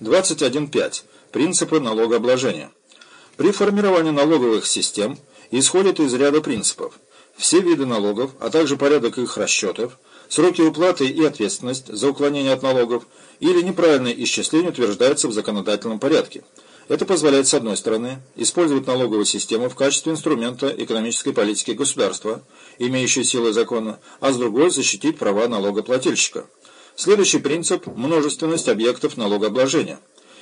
21.5. Принципы налогообложения. При формировании налоговых систем исходят из ряда принципов. Все виды налогов, а также порядок их расчетов, сроки уплаты и ответственность за уклонение от налогов или неправильное исчисление утверждаются в законодательном порядке. Это позволяет, с одной стороны, использовать налоговую систему в качестве инструмента экономической политики государства, имеющей силы закона, а с другой – защитить права налогоплательщика. Следующий принцип – множественность объектов налогообложения.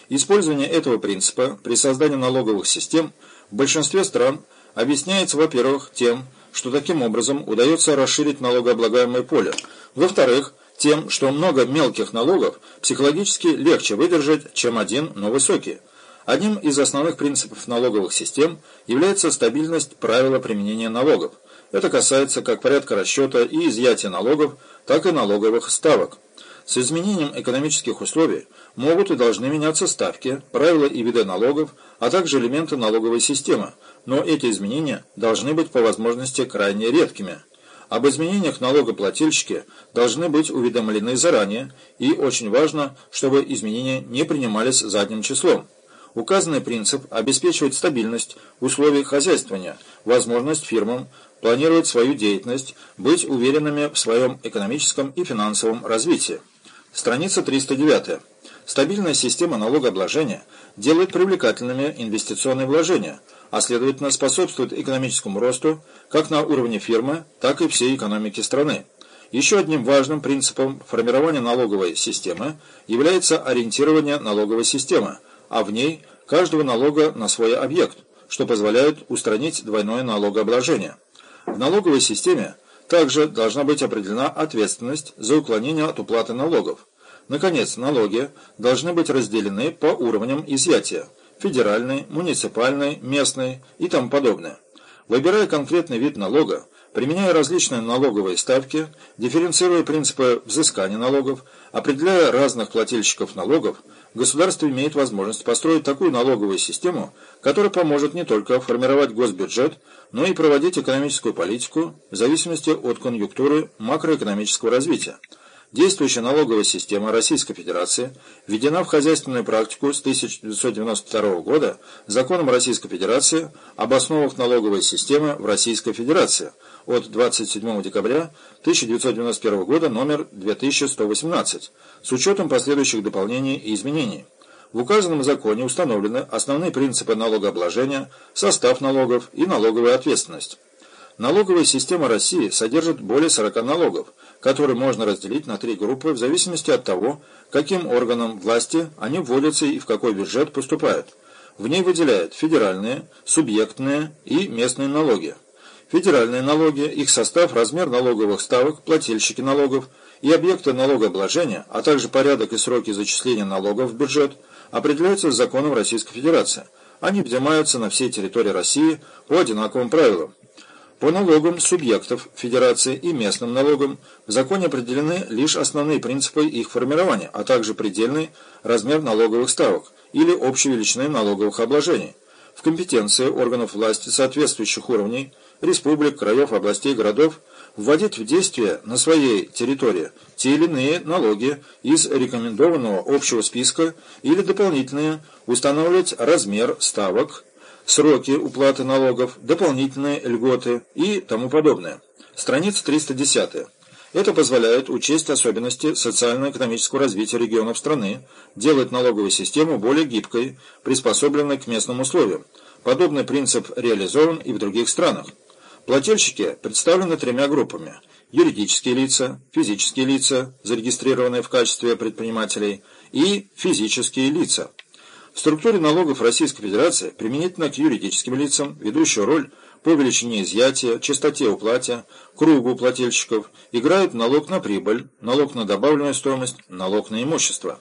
Использование этого принципа при создании налоговых систем в большинстве стран объясняется, во-первых, тем, что таким образом удается расширить налогооблагаемое поле. Во-вторых, тем, что много мелких налогов психологически легче выдержать, чем один, но высокий. Одним из основных принципов налоговых систем является стабильность правила применения налогов. Это касается как порядка расчета и изъятия налогов, так и налоговых ставок. С изменением экономических условий могут и должны меняться ставки, правила и виды налогов, а также элементы налоговой системы, но эти изменения должны быть по возможности крайне редкими. Об изменениях налогоплательщики должны быть уведомлены заранее, и очень важно, чтобы изменения не принимались задним числом. Указанный принцип обеспечивает стабильность условий хозяйствования, возможность фирмам планировать свою деятельность, быть уверенными в своем экономическом и финансовом развитии. Страница 309. Стабильная система налогообложения делает привлекательными инвестиционные вложения, а следовательно способствует экономическому росту как на уровне фирмы, так и всей экономики страны. Еще одним важным принципом формирования налоговой системы является ориентирование налоговой системы, а в ней каждого налога на свой объект, что позволяет устранить двойное налогообложение. В налоговой системе также должна быть определена ответственность за уклонение от уплаты налогов. Наконец, налоги должны быть разделены по уровням изъятия – федеральный, муниципальный, местный и тому подобное. Выбирая конкретный вид налога, применяя различные налоговые ставки, дифференцируя принципы взыскания налогов, определяя разных плательщиков налогов, государство имеет возможность построить такую налоговую систему, которая поможет не только формировать госбюджет, но и проводить экономическую политику в зависимости от конъюнктуры макроэкономического развития. Действующая налоговая система Российской Федерации введена в хозяйственную практику с 1992 года законом Российской Федерации об основах налоговой системы в Российской Федерации от 27 декабря 1991 года номер 2118 с учетом последующих дополнений и изменений. В указанном законе установлены основные принципы налогообложения, состав налогов и налоговая ответственность. Налоговая система России содержит более 40 налогов, которые можно разделить на три группы в зависимости от того, каким органам власти они вводятся и в какой бюджет поступают. В ней выделяют федеральные, субъектные и местные налоги. Федеральные налоги, их состав, размер налоговых ставок, плательщики налогов и объекты налогообложения, а также порядок и сроки зачисления налогов в бюджет – определяются законом Российской Федерации. Они взимаются на всей территории России по одинаковым правилам. По налогам субъектов Федерации и местным налогам в законе определены лишь основные принципы их формирования, а также предельный размер налоговых ставок или общей величины налоговых обложений. В компетенции органов власти соответствующих уровней, республик, краев, областей, городов – вводить в действие на своей территории те или иные налоги из рекомендованного общего списка или дополнительные, устанавливать размер ставок, сроки уплаты налогов, дополнительные льготы и тому подобное. Страница 310. Это позволяет учесть особенности социально-экономического развития регионов страны, делать налоговую систему более гибкой, приспособленной к местным условиям. Подобный принцип реализован и в других странах. Плательщики представлены тремя группами. Юридические лица, физические лица, зарегистрированные в качестве предпринимателей, и физические лица. В структуре налогов Российской Федерации применительно к юридическим лицам ведущую роль по величине изъятия, частоте уплате, кругу плательщиков играют налог на прибыль, налог на добавленную стоимость, налог на имущество.